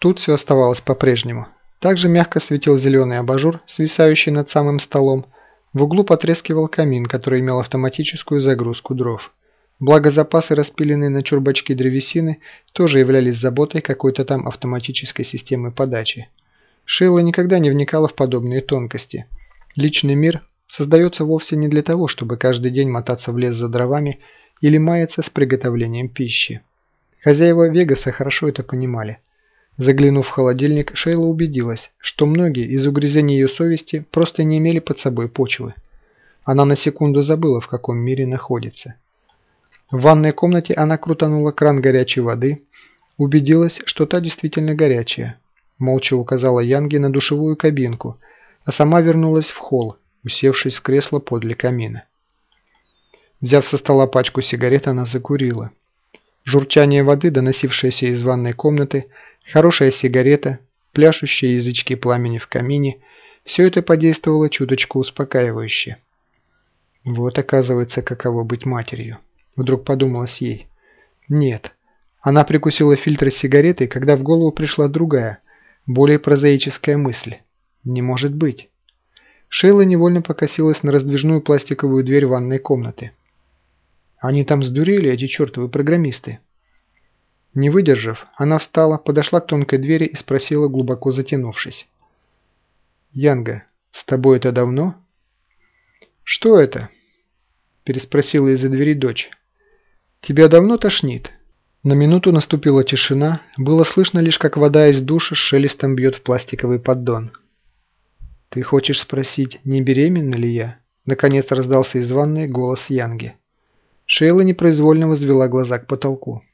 Тут все оставалось по-прежнему. Также мягко светил зеленый абажур, свисающий над самым столом. В углу потрескивал камин, который имел автоматическую загрузку дров. Благо запасы, распиленные на чурбачки древесины, тоже являлись заботой какой-то там автоматической системы подачи. Шейла никогда не вникала в подобные тонкости. Личный мир создается вовсе не для того, чтобы каждый день мотаться в лес за дровами или маяться с приготовлением пищи. Хозяева Вегаса хорошо это понимали. Заглянув в холодильник, Шейла убедилась, что многие из угрызений ее совести просто не имели под собой почвы. Она на секунду забыла, в каком мире находится. В ванной комнате она крутанула кран горячей воды, убедилась, что та действительно горячая. Молча указала Янге на душевую кабинку, а сама вернулась в холл, усевшись в кресло подле камина. Взяв со стола пачку сигарет, она закурила. Журчание воды, доносившееся из ванной комнаты, хорошая сигарета, пляшущие язычки пламени в камине – все это подействовало чуточку успокаивающе. Вот оказывается, каково быть матерью. Вдруг подумалось ей. Нет. Она прикусила фильтр с сигаретой, когда в голову пришла другая, более прозаическая мысль. Не может быть. Шейла невольно покосилась на раздвижную пластиковую дверь ванной комнаты. Они там сдурели, эти чертовы программисты. Не выдержав, она встала, подошла к тонкой двери и спросила, глубоко затянувшись. «Янга, с тобой это давно?» «Что это?» – переспросила из-за двери дочь. «Тебя давно тошнит?» На минуту наступила тишина, было слышно лишь, как вода из душа с шелестом бьет в пластиковый поддон. «Ты хочешь спросить, не беременна ли я?» Наконец раздался из ванной голос Янги. Шейла непроизвольно возвела глаза к потолку.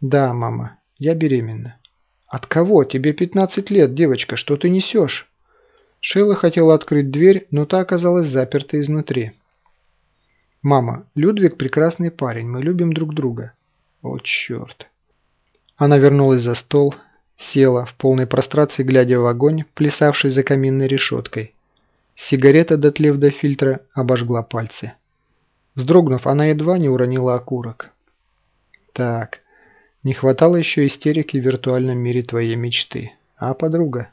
«Да, мама, я беременна». «От кого? Тебе 15 лет, девочка, что ты несешь?» Шейла хотела открыть дверь, но та оказалась заперта изнутри. «Мама, Людвиг прекрасный парень, мы любим друг друга». «О, черт!» Она вернулась за стол, села, в полной прострации глядя в огонь, плясавший за каминной решеткой. Сигарета, дотлев до фильтра, обожгла пальцы. Вздрогнув, она едва не уронила окурок. «Так, не хватало еще истерики в виртуальном мире твоей мечты. А, подруга?»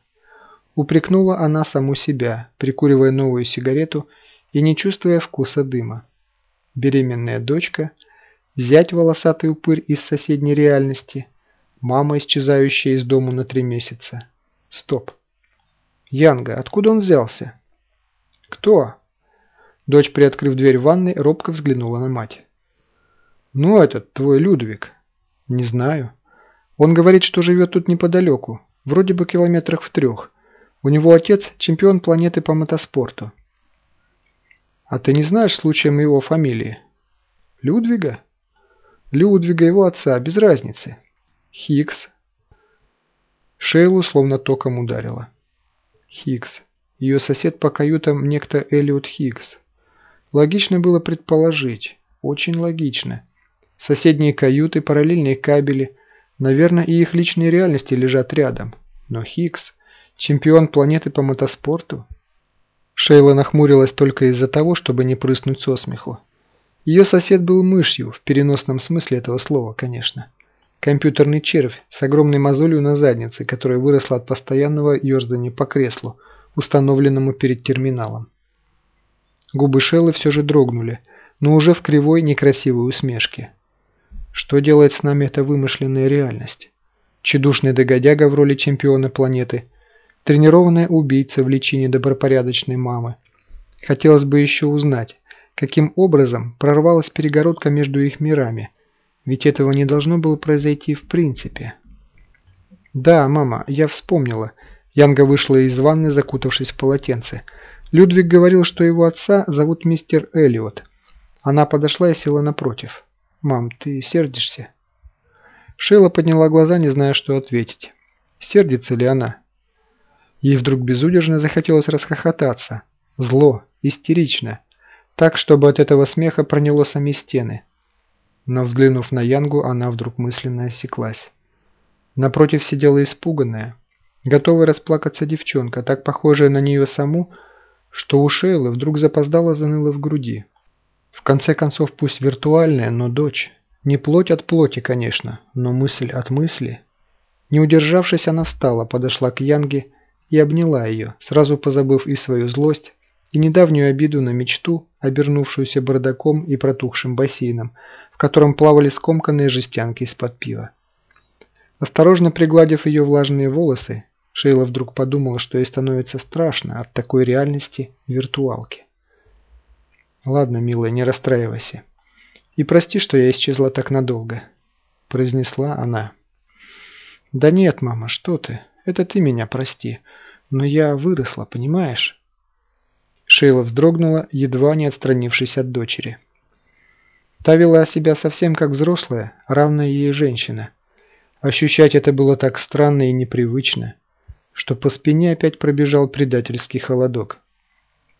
Упрекнула она саму себя, прикуривая новую сигарету и не чувствуя вкуса дыма беременная дочка, зять волосатый упырь из соседней реальности, мама, исчезающая из дому на три месяца. Стоп. Янга, откуда он взялся? Кто? Дочь, приоткрыв дверь ванной, робко взглянула на мать. «Ну, этот, твой Людвиг». «Не знаю. Он говорит, что живет тут неподалеку, вроде бы километрах в трех. У него отец – чемпион планеты по мотоспорту. А ты не знаешь случаем его фамилии? Людвига? Людвига его отца, без разницы. Хикс. Шейлу словно током ударило. Хикс. Ее сосед по каютам некто Элliot Хикс. Логично было предположить. Очень логично. Соседние каюты, параллельные кабели. Наверное, и их личные реальности лежат рядом. Но Хикс, чемпион планеты по мотоспорту, Шейла нахмурилась только из-за того, чтобы не прыснуть со смеху. Ее сосед был мышью, в переносном смысле этого слова, конечно. Компьютерный червь с огромной мозолью на заднице, которая выросла от постоянного ерзания по креслу, установленному перед терминалом. Губы Шеллы все же дрогнули, но уже в кривой некрасивой усмешке. Что делает с нами эта вымышленная реальность? Чедушный догодяга в роли чемпиона планеты – Тренированная убийца в личине добропорядочной мамы. Хотелось бы еще узнать, каким образом прорвалась перегородка между их мирами, ведь этого не должно было произойти в принципе. «Да, мама, я вспомнила». Янга вышла из ванны, закутавшись в полотенце. Людвиг говорил, что его отца зовут мистер Эллиот. Она подошла и села напротив. «Мам, ты сердишься?» Шейла подняла глаза, не зная, что ответить. Сердится ли она? Ей вдруг безудержно захотелось расхохотаться. Зло, истерично. Так, чтобы от этого смеха проняло сами стены. Но взглянув на Янгу, она вдруг мысленно осеклась. Напротив сидела испуганная, готовая расплакаться девчонка, так похожая на нее саму, что у Шейлы вдруг запоздало заныло в груди. В конце концов, пусть виртуальная, но дочь. Не плоть от плоти, конечно, но мысль от мысли – Не удержавшись, она встала, подошла к Янге и обняла ее, сразу позабыв и свою злость, и недавнюю обиду на мечту, обернувшуюся бардаком и протухшим бассейном, в котором плавали скомканные жестянки из-под пива. Осторожно пригладив ее влажные волосы, Шейла вдруг подумала, что ей становится страшно от такой реальности виртуалки. «Ладно, милая, не расстраивайся. И прости, что я исчезла так надолго», – произнесла она. «Да нет, мама, что ты? Это ты меня прости. Но я выросла, понимаешь?» Шейла вздрогнула, едва не отстранившись от дочери. Та вела себя совсем как взрослая, равная ей женщина. Ощущать это было так странно и непривычно, что по спине опять пробежал предательский холодок.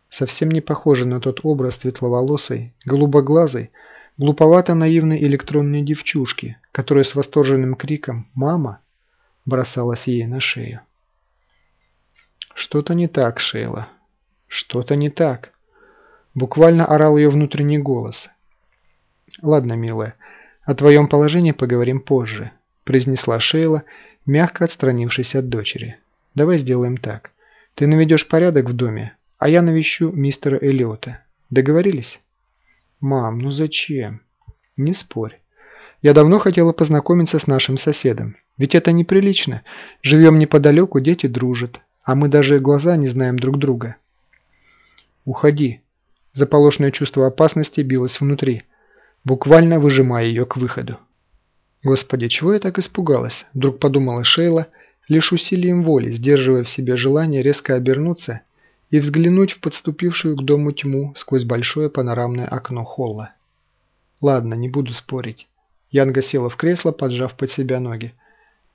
Совсем не похоже на тот образ светловолосой, голубоглазой, глуповато-наивной электронной девчушки, которая с восторженным криком «Мама!» бросалась ей на шею. Что-то не так, Шейла. Что-то не так. Буквально орал ее внутренний голос. «Ладно, милая, о твоем положении поговорим позже», произнесла Шейла, мягко отстранившись от дочери. «Давай сделаем так. Ты наведешь порядок в доме, а я навещу мистера Эллиота. Договорились?» «Мам, ну зачем?» «Не спорь. Я давно хотела познакомиться с нашим соседом. Ведь это неприлично. Живем неподалеку, дети дружат, а мы даже глаза не знаем друг друга». «Уходи». Заполошное чувство опасности билось внутри, буквально выжимая ее к выходу. «Господи, чего я так испугалась?» – вдруг подумала Шейла, лишь усилием воли, сдерживая в себе желание резко обернуться и взглянуть в подступившую к дому тьму сквозь большое панорамное окно холла. «Ладно, не буду спорить». Янга села в кресло, поджав под себя ноги.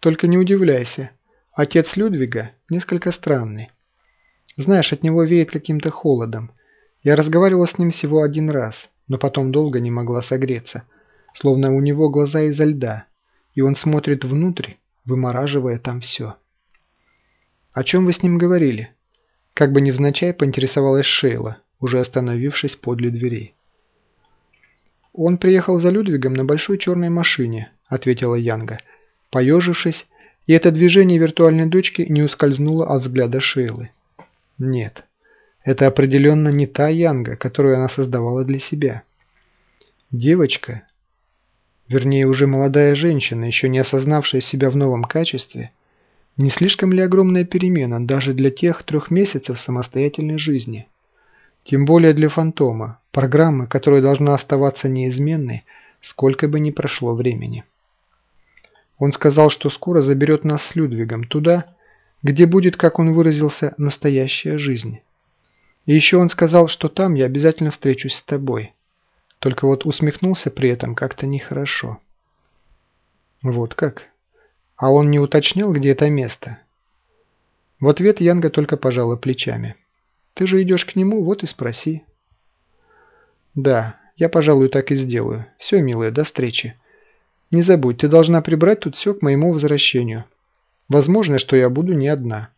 «Только не удивляйся. Отец Людвига несколько странный. Знаешь, от него веет каким-то холодом. Я разговаривала с ним всего один раз, но потом долго не могла согреться. Словно у него глаза изо льда, и он смотрит внутрь, вымораживая там все. «О чем вы с ним говорили?» Как бы невзначай поинтересовалась Шейла, уже остановившись подле дверей. «Он приехал за Людвигом на большой черной машине», – ответила Янга, поежившись, и это движение виртуальной дочки не ускользнуло от взгляда Шейлы. Нет, это определенно не та Янга, которую она создавала для себя. Девочка, вернее уже молодая женщина, еще не осознавшая себя в новом качестве, не слишком ли огромная перемена даже для тех трех месяцев самостоятельной жизни? Тем более для фантома, программы, которая должна оставаться неизменной, сколько бы ни прошло времени. Он сказал, что скоро заберет нас с Людвигом туда, где будет, как он выразился, настоящая жизнь. И еще он сказал, что там я обязательно встречусь с тобой. Только вот усмехнулся при этом как-то нехорошо. Вот как? А он не уточнил, где это место? В ответ Янга только пожала плечами. Ты же идешь к нему, вот и спроси. Да, я, пожалуй, так и сделаю. Все, милая, до встречи. Не забудь, ты должна прибрать тут все к моему возвращению. Возможно, что я буду не одна».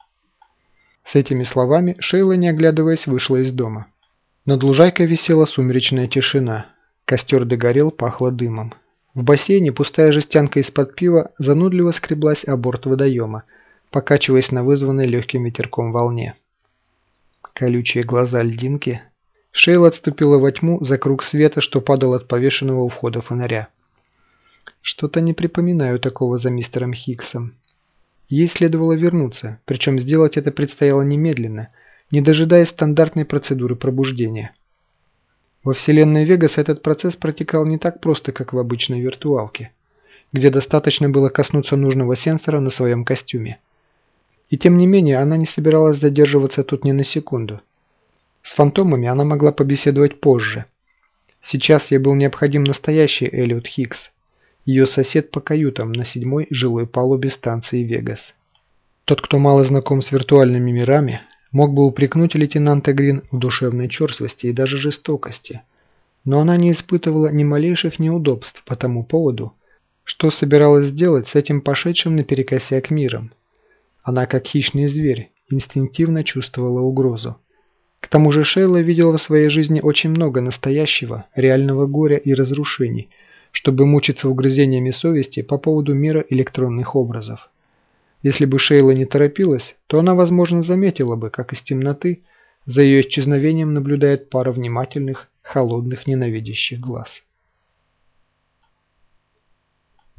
С этими словами Шейла, не оглядываясь, вышла из дома. Над лужайкой висела сумеречная тишина. Костер догорел, пахло дымом. В бассейне пустая жестянка из-под пива занудливо скреблась о борт водоема, покачиваясь на вызванной легким ветерком волне. Колючие глаза льдинки. Шейла отступила во тьму за круг света, что падал от повешенного у входа фонаря. Что-то не припоминаю такого за мистером Хиггсом. Ей следовало вернуться, причем сделать это предстояло немедленно, не дожидаясь стандартной процедуры пробуждения. Во вселенной Вегас этот процесс протекал не так просто, как в обычной виртуалке, где достаточно было коснуться нужного сенсора на своем костюме. И тем не менее, она не собиралась задерживаться тут ни на секунду. С фантомами она могла побеседовать позже. Сейчас ей был необходим настоящий Эллиот Хиггс, ее сосед по каютам на седьмой жилой палубе станции Вегас. Тот, кто мало знаком с виртуальными мирами, мог бы упрекнуть лейтенанта Грин в душевной черствости и даже жестокости, но она не испытывала ни малейших неудобств по тому поводу, что собиралась сделать с этим пошедшим наперекосяк миром. Она, как хищный зверь, инстинктивно чувствовала угрозу. К тому же Шейла видела в своей жизни очень много настоящего, реального горя и разрушений – чтобы мучиться угрызениями совести по поводу мира электронных образов. Если бы Шейла не торопилась, то она, возможно, заметила бы, как из темноты за ее исчезновением наблюдает пара внимательных, холодных, ненавидящих глаз.